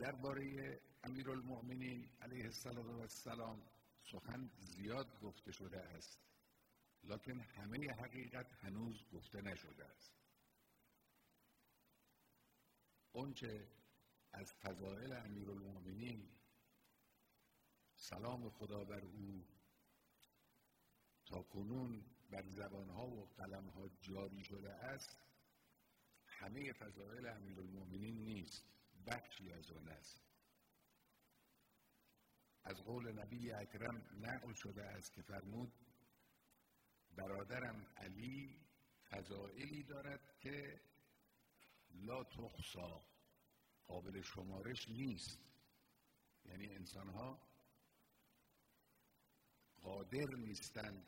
درباره امیرالمؤمنین علیه السلام سخن زیاد گفته شده است لکن همه حقیقت هنوز گفته نشده است. اونچه از فضائل امیرالمؤمنین سلام خدا بر او تا کنون بر زبانها و قلمها جاری شده است همه فضائل امیرالمؤمنین نیست. بخشی از آن است. از قول نبی اکرم نقل شده است که فرمود برادرم علی فضائلی دارد که لا تخصا قابل شمارش نیست. یعنی انسانها قادر نیستند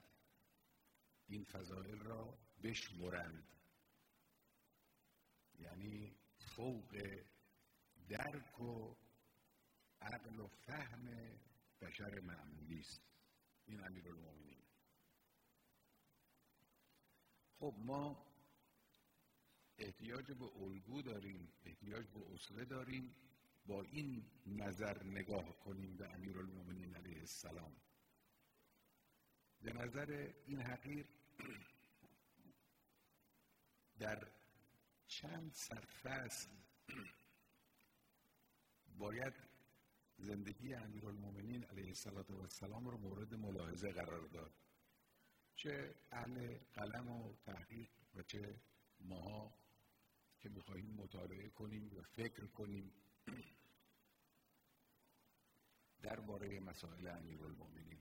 این فضائل را بشمرند. یعنی فوق درک و عقل و فهم بشر معمولی است. این امیرالمومنین. خب ما احتیاج به الگو داریم احتیاج به اصله داریم. با این نظر نگاه کنیم به امیرالمومنین علیه السلام. به نظر این حقیر در چند سرفصل باید زندگی امیرالمومنین علیه السلام رو مورد ملاحظه قرار داد. چه اهل قلم و تحقیق و چه ماها که می‌خواهیم مطالعه کنیم و فکر کنیم درباره مسائل امیرالمومنین.